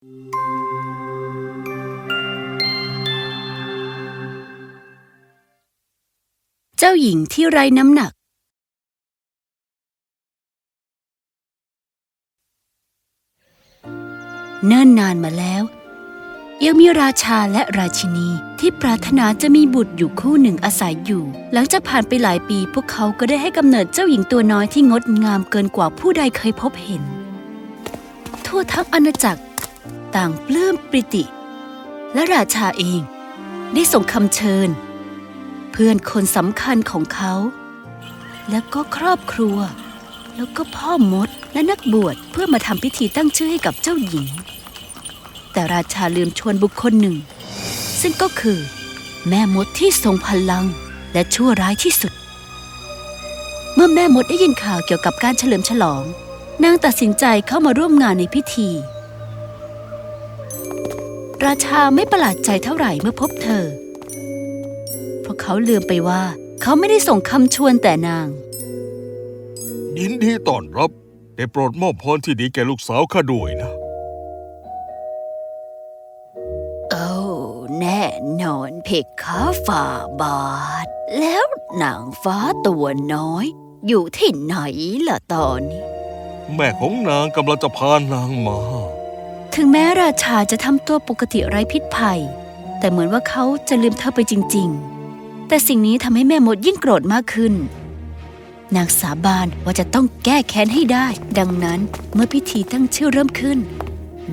เจ้าหญิงที่ไร้น้ำหนัก เนิ่นนานมาแล้ว ยังมีราชาและราชินีที่ปรารถนาจะมีบุตรอยู่คู่หนึ่งอาศัยอยู่ หลังจากผ่านไปหลายปีพวกเขาก็ได้ให้กำเนิดเจ้าหญิงตัวน้อยที่งดงามเกินกว่าผู้ใดเคยพบเห็น ทั่วทั้งอาณาจักร ต่างปลื้มปริติ และราชาเองได้ส่งคำเชิญ เพื่อนคนสำคัญของเขา แล้วก็ครอบครัว แล้วก็พ่อมดและนักบวชเพื่อมาทำพิธีตั้งชื่อให้กับเจ้าหญิง แต่ราชาลืมชวนบุคคลหนึ่ง ซึ่งก็คือ แม่มดที่ทรงพลังและชั่วร้ายที่สุด เมื่อแม่มดได้ยินข่าวเกี่ยวกับการเฉลิมฉลอง นางตัดสินใจเข้ามาร่วมงานในพิธี ราชาไม่ประหลาดใจเท่าไหร่เมื่อพบเธอ เพราะเขาลืมไปว่า เขาไม่ได้ส่งคำชวนแต่นาง ยินดีต้อนรับได้โปรดมอบพรที่ดีแก่ลูกสาวข้าด้วยนะ โอ้แน่นอนเพคะฝ่าบาท แล้วนางฟ้าตัวน้อย อยู่ที่ไหนล่ะตอนนี้ แม่ของนางกำลังจะพานางมา ถึงแม้ราชาจะทำตัวปกติไร้พิษภัย แต่เหมือนว่าเขาจะลืมเธอไปจริง ๆ แต่สิ่งนี้ทำให้แม่มดยิ่งโกรธมากขึ้น นางสาบานว่าจะต้องแก้แค้นให้ได้ ดังนั้นเมื่อพิธีตั้งชื่อเริ่มขึ้น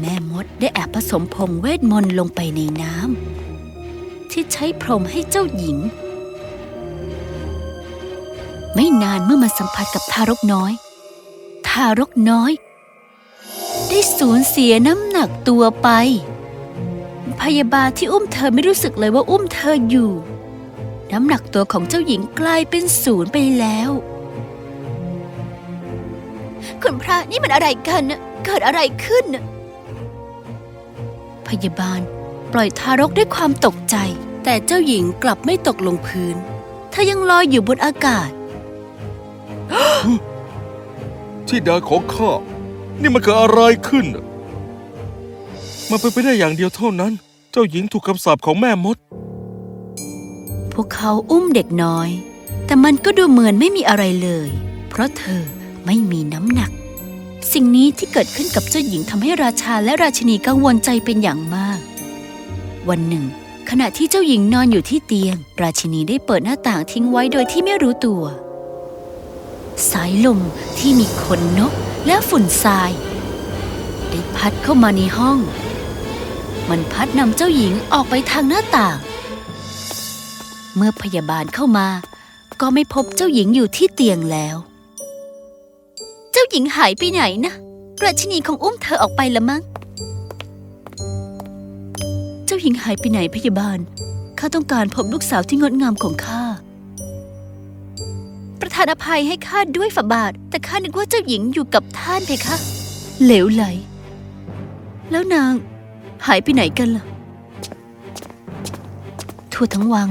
แม่มดได้แอบผสมผงเวทมนต์ลงไปในน้ำที่ใช้พรมให้เจ้าหญิง ไม่นานเมื่อมันสัมผัสกับทารกน้อย ทารกน้อย ได้สูญเสียน้ำหนักตัวไป พยาบาลที่อุ้มเธอไม่รู้สึกเลยว่าอุ้มเธออยู่ น้ำหนักตัวของเจ้าหญิงกลายเป็นศูนย์ไปแล้ว คุณพระนี่มันอะไรกันน่ะเกิดอะไรขึ้น พยาบาลปล่อยทารกด้วยความตกใจ แต่เจ้าหญิงกลับไม่ตกลงพื้น เธอยังลอยอยู่บนอากาศ ที่ดาของข้า นี่มันเกิดอะไรขึ้น มันเป็นไปได้อย่างเดียวเท่านั้น เจ้าหญิงถูกคำสาปของแม่มด พวกเขาอุ้มเด็กน้อย แต่มันก็ดูเหมือนไม่มีอะไรเลย เพราะเธอไม่มีน้ำหนัก สิ่งนี้ที่เกิดขึ้นกับเจ้าหญิงทำให้ราชาและราชินีกังวลใจเป็นอย่างมาก วันหนึ่ง ขณะที่เจ้าหญิงนอนอยู่ที่เตียง ราชินีได้เปิดหน้าต่างทิ้งไว้โดยที่ไม่รู้ตัว สายลมที่มีขนนก และฝุ่นทรายได้พัดเข้ามาในห้อง มันพัดนำเจ้าหญิงออกไปทางหน้าต่าง เมื่อพยาบาลเข้ามา ก็ไม่พบเจ้าหญิงอยู่ที่เตียงแล้ว เจ้าหญิงหายไปไหนนะราชินีคงอุ้มเธอออกไปละมั้ง เจ้าหญิงหายไปไหนพยาบาล ข้าต้องการพบลูกสาวที่งดงามของข้า ประทานอภัยให้ข้าด้วยฝาบาท แต่ข้านึกว่าเจ้าหญิงอยู่กับท่านเพคะ เหลวไหล แล้วนางหายไปไหนกันล่ะ ทั่วทั้งวัง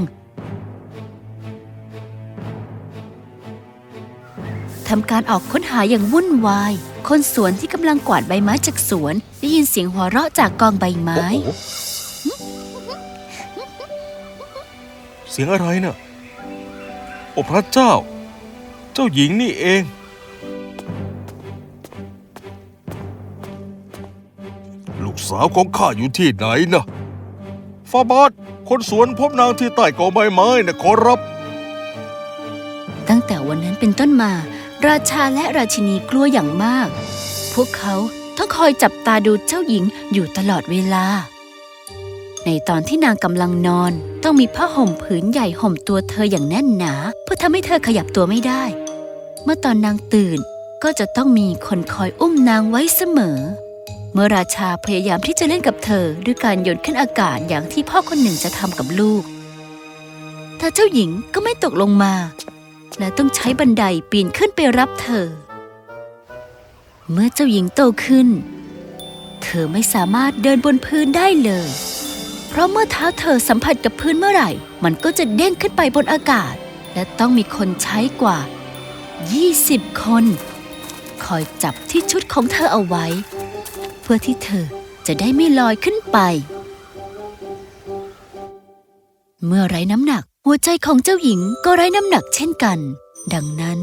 ทำการออกค้นหาอย่างวุ่นวาย คนสวนที่กำลังกวาดใบไม้จากสวน ได้ยินเสียงหัวเราะจากกองใบไม้ โอ้โหเสียงอะไรน่ะ โอ้พระเจ้า เจ้าหญิงนี่เอง ลูกสาวของข้าอยู่ที่ไหนนะฟาบาทคนสวนพบนางที่ใต้กอใบไม้นะขอรับ ตั้งแต่วันนั้นเป็นต้นมา ราชาและราชินีกลัวอย่างมาก พวกเขาต้องคอยจับตาดูเจ้าหญิงอยู่ตลอดเวลา ในตอนที่นางกำลังนอน ต้องมีผ้าห่มผืนใหญ่ห่มตัวเธออย่างแน่นหนา เพื่อทำให้เธอขยับตัวไม่ได้ เมื่อตอนนางตื่นก็จะต้องมีคนคอยอุ้มนางไว้เสมอ เมื่อราชาพยายามที่จะเล่นกับเธอด้วยการโยนขึ้นอากาศอย่างที่พ่อคนหนึ่งจะทำกับลูก แต่เจ้าหญิงก็ไม่ตกลงมา และต้องใช้บันไดปีนขึ้นไปรับเธอ เมื่อเจ้าหญิงโตขึ้น เธอไม่สามารถเดินบนพื้นได้เลย เพราะเมื่อเท้าเธอสัมผัสกับพื้นเมื่อไหร่ มันก็จะเด้งขึ้นไปบนอากาศ และต้องมีคนใช้กว่า 20 คน คอยจับที่ชุดของเธอเอาไว้ เพื่อที่เธอจะได้ไม่ลอยขึ้นไป เมื่อไร้น้ำหนักหัวใจของเจ้าหญิงก็ไร้น้ำหนักเช่นกัน ดังนั้น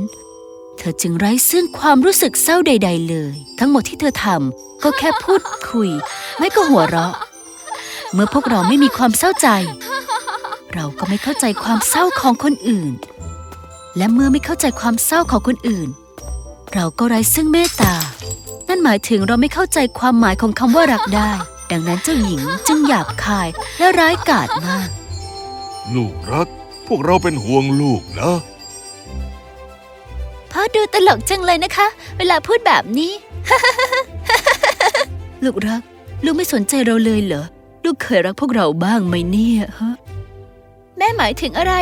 เธอจึงไร้ซึ่งความรู้สึกเศร้าใด ๆ เลย ทั้งหมดที่เธอทำก็แค่พูดคุย ไม่ก็หัวเราะ เมื่อพวกเราไม่มีความเศร้าใจ เราก็ไม่เข้าใจความเศร้าของคนอื่น และเมื่อไม่เข้าใจความเศร้าของคนอื่น เราก็ไร้ซึ่งเมตตา นั่นหมายถึงเราไม่เข้าใจความหมายของคำว่ารักได้ ดังนั้นเจ้าหญิงจึงหยาบคายและร้ายกาจมาก ลูกรัก พวกเราเป็นห่วงลูกนะ พ่อดูตลกจังเลยนะคะ เวลาพูดแบบนี้ ลูกรัก ลูกไม่สนใจเราเลยเหรอ ลูกเคยรักพวกเราบ้างไหมเนี่ยฮะ แม่หมายถึงอะไร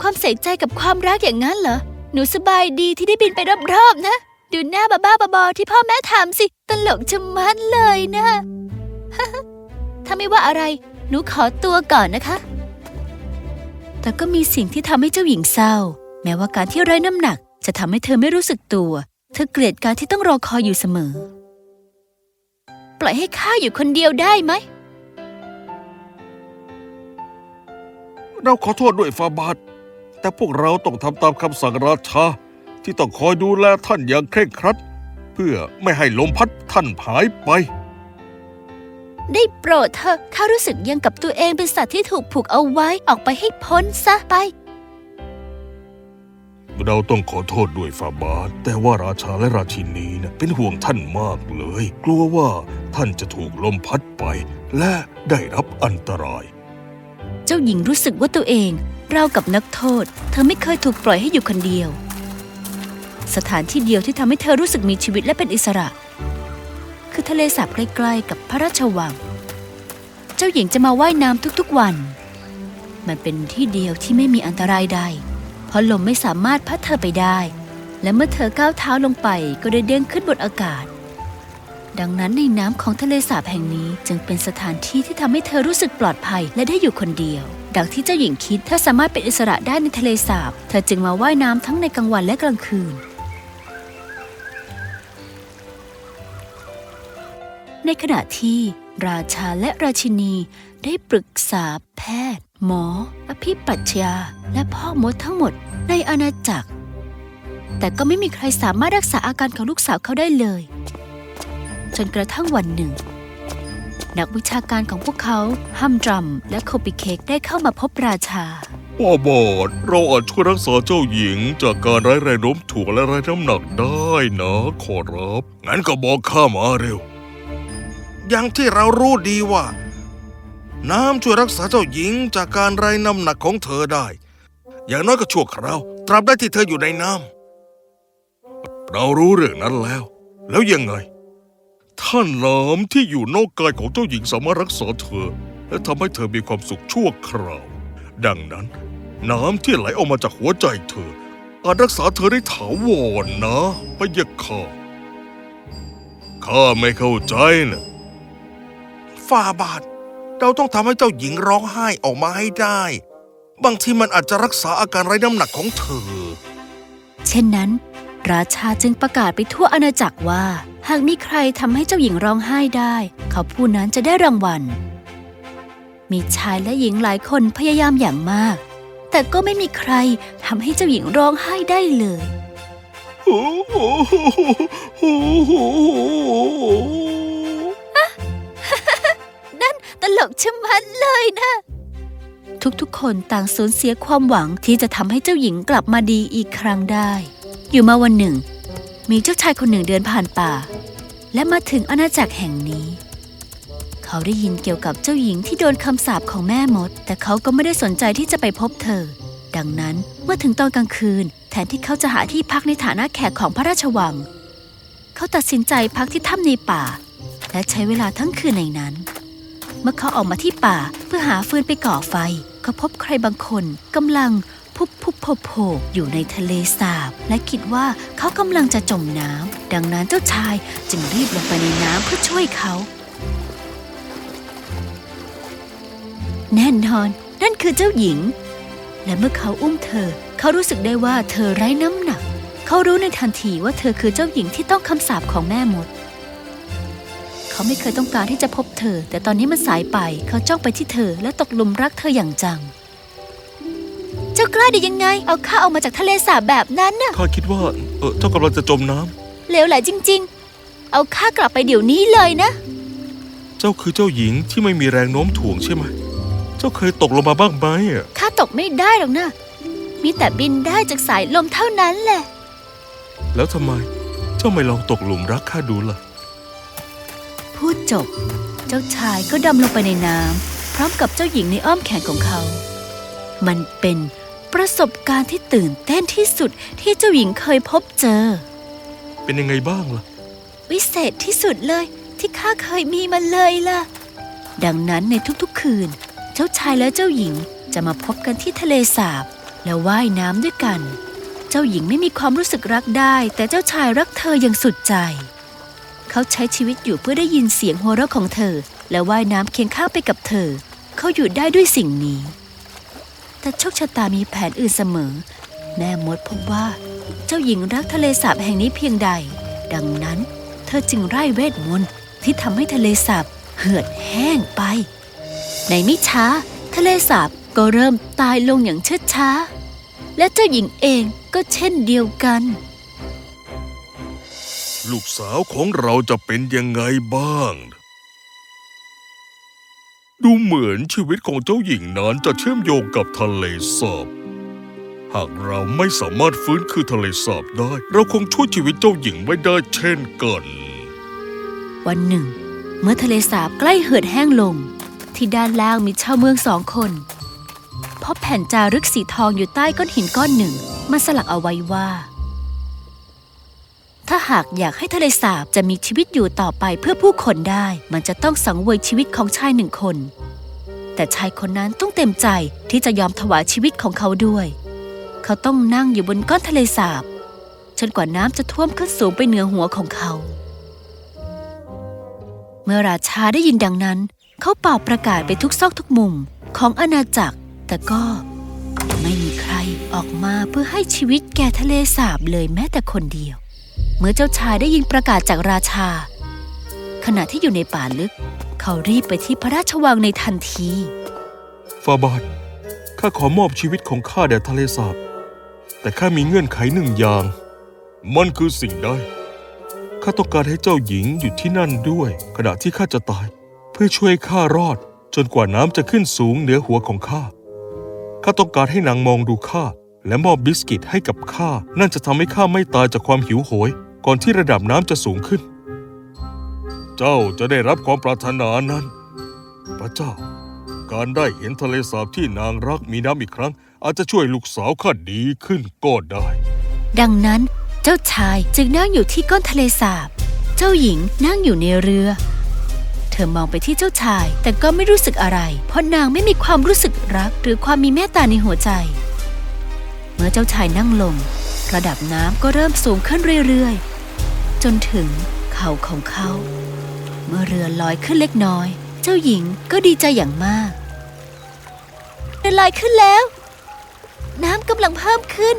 ความใส่ใจกับความรักอย่างนั้นเหรอ หนูสบายดีที่ได้บินไปรอบๆนะ ดูหน้าบ้าๆบอๆที่พ่อแม่ทำสิ ตลกชะมัดเลยนะ ถ้าไม่ว่าอะไร หนูขอตัวก่อนนะคะ แต่ก็มีสิ่งที่ทำให้เจ้าหญิงเศร้า แม้ว่าการที่ไร้น้ำหนัก จะทำให้เธอไม่รู้สึกตัว เธอเกลียดการที่ต้องรอคอยอยู่เสมอ ปล่อยให้ข้าอยู่คนเดียวได้ไหมเราขอโทษด้วยฟาบาท แต่พวกเราต้องทำตามคำสั่งราชา ที่ต้องคอยดูแลท่านอย่างเคร่งครัด เพื่อไม่ให้ลมพัดท่านหายไป ได้โปรดเถอะข้ารู้สึกยังกับตัวเองเป็นสัตว์ที่ถูกผูกเอาไว้ออกไปให้พ้นซะไป เราต้องขอโทษด้วยฟาบาท แต่ว่าราชาและราชินีนะเป็นห่วงท่านมากเลย กลัวว่าท่านจะถูกลมพัดไป และได้รับอันตราย เจ้าหญิงรู้สึกว่าตัวเอง ราวกับนักโทษ เธอไม่เคยถูกปล่อยให้อยู่คนเดียว สถานที่เดียวที่ทำให้เธอรู้สึกมีชีวิตและเป็นอิสระ คือทะเลสาบใกล้ๆ กับพระราชวัง เจ้าหญิงจะมาว่ายน้ำทุกๆวัน มันเป็นที่เดียวที่ไม่มีอันตรายใด เพราะลมไม่สามารถพัดเธอไปได้ และเมื่อเธอก้าวเท้าลงไปก็ได้เด้งขึ้นบนอากาศ ดังนั้นในน้ำของทะเลสาบแห่งนี้จึงเป็นสถานที่ที่ทำให้เธอรู้สึกปลอดภัยและได้อยู่คนเดียว ดังที่เจ้าหญิงคิดเธอสามารถเป็นอิสระได้ในทะเลสาบ เธอจึงมาว่ายน้ำทั้งในกลางวันและกลางคืน ในขณะที่ราชาและราชินีได้ปรึกษาแพทย์ หมออภิปัชญาและพ่อมดทั้งหมดในอาณาจักร แต่ก็ไม่มีใครสามารถรักษาอาการของลูกสาวเขาได้เลย จนกระทั่งวันหนึ่ง นักวิชาการของพวกเขาฮัมดรัมและโคปิเคกได้เข้ามาพบราชาป้าบอดเราอาจช่วยรักษาเจ้าหญิงจากการไร้แรงโน้มถ่วงและไร้น้ำหนักได้นะขอรับ งั้นก็บอกข้ามาเร็ว อย่างที่เรารู้ดีว่า น้ำช่วยรักษาเจ้าหญิงจากการไร้น้ำหนักของเธอได้ อย่างน้อยก็ชั่วคราวตราบได้ที่เธออยู่ในน้เรารู้เรื่องนั้นแล้ว แล้วยังไง ท่านน้ำที่อยู่นอกกายของเจ้าหญิงสามารถรักษาเธอ และทำให้เธอมีความสุขชั่วคราว ดังนั้น น้ำที่ไหลออกมาจากหัวใจเธอ อาจรักษาเธอได้ถาวรนะพะยะค่ะข้าไม่เข้าใจนะำฝ่าบาท เราต้องทำให้เจ้าหญิงร้องไห้ออกมาให้ได้ บางทีมันอาจจะรักษาอาการไร้น้ำหนักของเธอ เช่นนั้น ราชาจึงประกาศไปทั่วอาณาจักรว่า หากมีใครทำให้เจ้าหญิงร้องไห้ได้ เขาผู้นั้นจะได้รางวัล มีชายและหญิงหลายคนพยายามอย่างมาก แต่ก็ไม่มีใครทำให้เจ้าหญิงร้องไห้ได้เลยตลกชะมัดเลยนะ ทุกๆ คนต่างสูญเสียความหวังที่จะทำให้เจ้าหญิงกลับมาดีอีกครั้งได้ อยู่มาวันหนึ่ง มีเจ้าชายคนหนึ่งเดินผ่านป่า และมาถึงอาณาจักรแห่งนี้ เขาได้ยินเกี่ยวกับเจ้าหญิงที่โดนคำสาปของแม่มด แต่เขาก็ไม่ได้สนใจที่จะไปพบเธอ ดังนั้นเมื่อถึงตอนกลางคืน แทนที่เขาจะหาที่พักในฐานะแขกของพระราชวัง เขาตัดสินใจพักที่ถ้ำในป่า และใช้เวลาทั้งคืนในนั้น เมื่อเขาออกมาที่ป่าเพื่อหาฟืนไปก่อไฟ เขาพบใครบางคนกำลัง พุบพุบโผโผอยู่ในทะเลสาบ และคิดว่าเขากำลังจะจมน้ำดังนั้นเจ้าชายจึงรีบลงไปในน้ำเพื่อช่วยเขา แน่นอน นั่นคือเจ้าหญิง และเมื่อเขาอุ้มเธอ เขารู้สึกได้ว่าเธอไร้น้ำหนัก เขารู้ในทันทีว่าเธอคือเจ้าหญิงที่ต้องคำสาปของแม่มดเขาไม่เคยต้องการที่จะพบเธอ แต่ตอนนี้มันสายไป เขาจ้องไปที่เธอและตกหลุมรักเธออย่างจัง จ้ากล้าได้ยังไง เอาข้าออกมาจากทะเลสาบแบบนั้นน่ะ ข้าคิดว่า เออเจ้ากำลังจะจมน้ำเลวไหลจริง ๆ เอาข้ากลับไปเดี๋ยวนี้เลยนะ เจ้าคือเจ้าหญิงที่ไม่มีแรงโน้มถ่วงใช่ไหม เจ้าเคยตกลงมาบ้างไหมอะข้าตกไม่ได้หรอกนะ มีแต่บินได้จากสายลมเท่านั้นแหละ แล้วทำไม เจ้าไม่ลองตกหลุมรักข้าดูล่ะ พูดจบ เจ้าชายก็ดำลงไปในน้ำพร้อมกับเจ้าหญิงในอ้อมแขนของเขา มันเป็น ประสบการณ์ที่ตื่นเต้นที่สุดที่เจ้าหญิงเคยพบเจอ เป็นยังไงบ้างล่ะ วิเศษที่สุดเลยที่ข้าเคยมีมาเลยล่ะ ดังนั้นในทุกๆคืน เจ้าชายและเจ้าหญิงจะมาพบกันที่ทะเลสาบ แล้วว่ายน้ำด้วยกัน เจ้าหญิงไม่มีความรู้สึกรักได้ แต่เจ้าชายรักเธออย่างสุดใจ เขาใช้ชีวิตอยู่เพื่อได้ยินเสียงหัวเราะของเธอ และว่ายน้ำเคียงข้างไปกับเธอ เขาอยู่ได้ด้วยสิ่งนี้ แต่โชคชะตามีแผนอื่นเสมอ แม่มดพบว่า เจ้าหญิงรักทะเลสาบแห่งนี้เพียงใด ดังนั้น เธอจึงไร้เวทมนต์ที่ทำให้ทะเลสาบเหือดแห้งไป ในไม่ช้า ทะเลสาบก็เริ่มตายลงอย่างช้า และเจ้าหญิงเองก็เช่นเดียวกัน ลูกสาวของเราจะเป็นยังไงบ้าง ดูเหมือนชีวิตของเจ้าหญิงนั้นจะเชื่อมโยงกับทะเลสาบ หากเราไม่สามารถฟื้นคืนทะเลสาบได้ เราคงช่วยชีวิตเจ้าหญิงไม่ได้เช่นกัน วันหนึ่ง เมื่อทะเลสาบใกล้เหือดแห้งลง ที่ด้านล่างมีชาวเมืองสองคนพบแผ่นจารึกสีทองอยู่ใต้ก้อนหินก้อนหนึ่ง มันสลักเอาไว้ว่า ถ้าหากอยากให้ทะเลสาบจะมีชีวิตอยู่ต่อไปเพื่อผู้คนได้ มันจะต้องสังเวยชีวิตของชายหนึ่งคน แต่ชายคนนั้นต้องเต็มใจที่จะยอมถวายชีวิตของเขาด้วย เขาต้องนั่งอยู่บนก้อนทะเลสาบจนกว่าน้ำจะท่วมขึ้นสูงไปเหนือหัวของเขา เมื่อราชาได้ยินดังนั้น เขาเป่าประกาศไปทุกซอกทุกมุมของอาณาจักร แต่ก็ไม่มีใครออกมาเพื่อให้ชีวิตแก่ทะเลสาบเลยแม้แต่คนเดียว เมื่อเจ้าชายได้ยินประกาศจากราชา ขณะที่อยู่ในป่าลึก เขารีบไปที่พระราชวังในทันทีฟาบาทข้าขอมอบชีวิตของข้าแด่ทะเลสาบ แต่ข้ามีเงื่อนไขหนึ่งอย่าง มันคือสิ่งใดข้าต้องการให้เจ้าหญิงอยู่ที่นั่นด้วย ขณะที่ข้าจะตาย เพื่อช่วยข้ารอดจนกว่าน้ำจะขึ้นสูงเหนือหัวของข้าข้าต้องการให้นางมองดูข้า และมอบบิสกิตให้กับข้า นั่นจะทำให้ข้าไม่ตายจากความหิวโหย ก่อนที่ระดับน้ำจะสูงขึ้น เจ้าจะได้รับความปรารถนานั้น พระเจ้า การได้เห็นทะเลสาบที่นางรักมีน้ำอีกครั้ง อาจจะช่วยลูกสาวข้าดีขึ้นก็ได้ ดังนั้นเจ้าชายจึงนั่งอยู่ที่ก้นทะเลสาบ เจ้าหญิงนั่งอยู่ในเรือ เธอมองไปที่เจ้าชายแต่ก็ไม่รู้สึกอะไร เพราะนางไม่มีความรู้สึกรักหรือความมีเมตตาในหัวใจ เมื่อเจ้าชายนั่งลง ระดับน้ำก็เริ่มสูงขึ้นเรื่อยๆ จนถึงเข่าของเขา เมื่อเรือลอยขึ้นเล็กน้อย เจ้าหญิงก็ดีใจอย่างมากเรือลอยขึ้นแล้ว น้ำกำลังเพิ่มขึ้น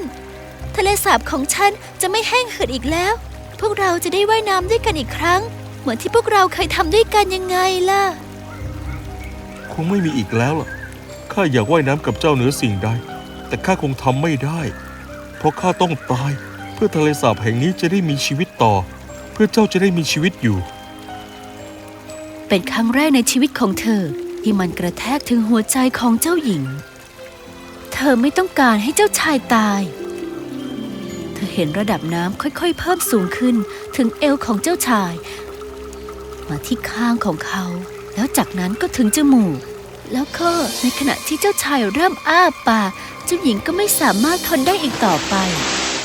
ทะเลสาบของฉันจะไม่แห้งเหือดอีกแล้ว พวกเราจะได้ว่ายน้ำด้วยกันอีกครั้ง เหมือนที่พวกเราเคยทำด้วยกันยังไงล่ะ คงไม่มีอีกแล้วล่ะข้าอยากว่ายน้ำกับเจ้าเหนือสิ่งใด แต่ข้าคงทำไม่ได้ เพราะข้าต้องตาย เพื่อทะเลสาบแห่งนี้จะได้มีชีวิตต่อ เพื่อเจ้าจะได้มีชีวิตอยู่ เป็นครั้งแรกในชีวิตของเธอที่มันกระแทกถึงหัวใจของเจ้าหญิง เธอไม่ต้องการให้เจ้าชายตาย เธอเห็นระดับน้ำค่อยๆ เพิ่มสูงขึ้นถึงเอวของเจ้าชาย มาที่ข้างของเขา แล้วจากนั้นก็ถึงจมูก แล้วก็ในขณะที่เจ้าชายเริ่มอ้าปากเจ้าหญิงก็ไม่สามารถทนได้อีกต่อไป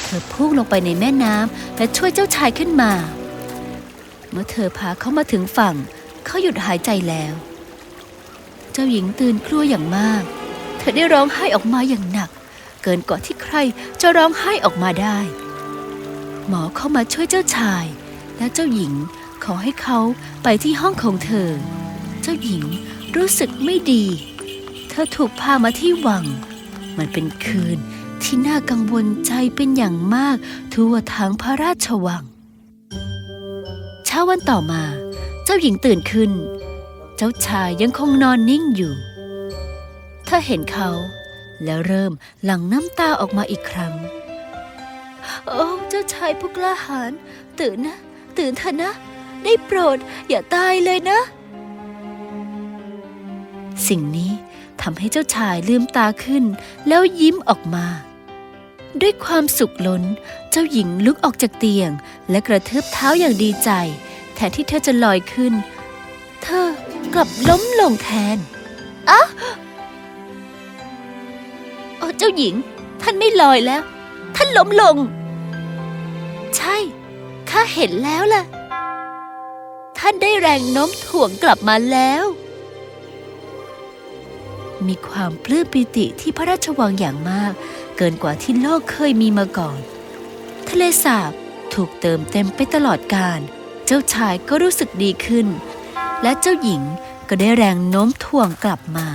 เธอพุ่งลงไปในแม่น้ำและช่วยเจ้าชายขึ้นมา เมื่อเธอพาเขามาถึงฝั่ง เขาหยุดหายใจแล้ว เจ้าหญิงตื่นกลัวอย่างมาก เธอได้ร้องไห้ออกมาอย่างหนัก เกินกว่าที่ใครจะร้องไห้ออกมาได้ หมอเข้ามาช่วยเจ้าชาย และเจ้าหญิงขอให้เขาไปที่ห้องของเธอ เจ้าหญิง รู้สึกไม่ดี เธอถูกพามาที่วัง มันเป็นคืนที่น่ากังวลใจเป็นอย่างมากทั่วทั้งพระราชวัง เช้าวันต่อมา เจ้าหญิงตื่นขึ้น เจ้าชายยังคงนอนนิ่งอยู่ เธอเห็นเขาแล้วเริ่มหลั่งน้ำตาออกมาอีกครั้ง โอ้เจ้าชายผู้กล้าหาญตื่นนะ ตื่นเถอะนะ ได้โปรด อย่าตายเลยนะ สิ่งนี้ทำให้เจ้าชายลืมตาขึ้น แล้วยิ้มออกมา ด้วยความสุขล้น เจ้าหญิงลุกออกจากเตียง และกระทืบเท้าอย่างดีใจ แทนที่เธอจะลอยขึ้น เธอกลับล้มลงแทนอ้าโอ้เจ้าหญิง ท่านไม่ลอยแล้ว ท่านล้มลง ใช่ ข้าเห็นแล้วล่ะ ท่านได้แรงโน้มถ่วงกลับมาแล้ว มีความปลื้มปิติที่พระราชวังอย่างมาก เกินกว่าที่โลกเคยมีมาก่อน ทะเลสาบถูกเติมเต็มไปตลอดกาลเจ้าชายก็รู้สึกดีขึ้น และเจ้าหญิงก็ได้แรงโน้มถ่วงกลับมา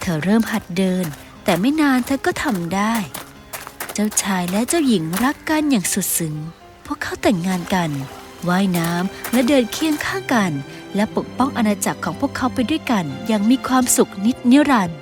เธอเริ่มหัดเดิน แต่ไม่นานเธอก็ทำได้ เจ้าชายและเจ้าหญิงรักกันอย่างสุดซึ้งพวกเขาแต่งงานกันว่ายน้ำและเดินเคียงข้างกัน และปกป้องอาณาจักรของพวกเขาไปด้วยกันอย่างมีความสุขนิดนิรันดร์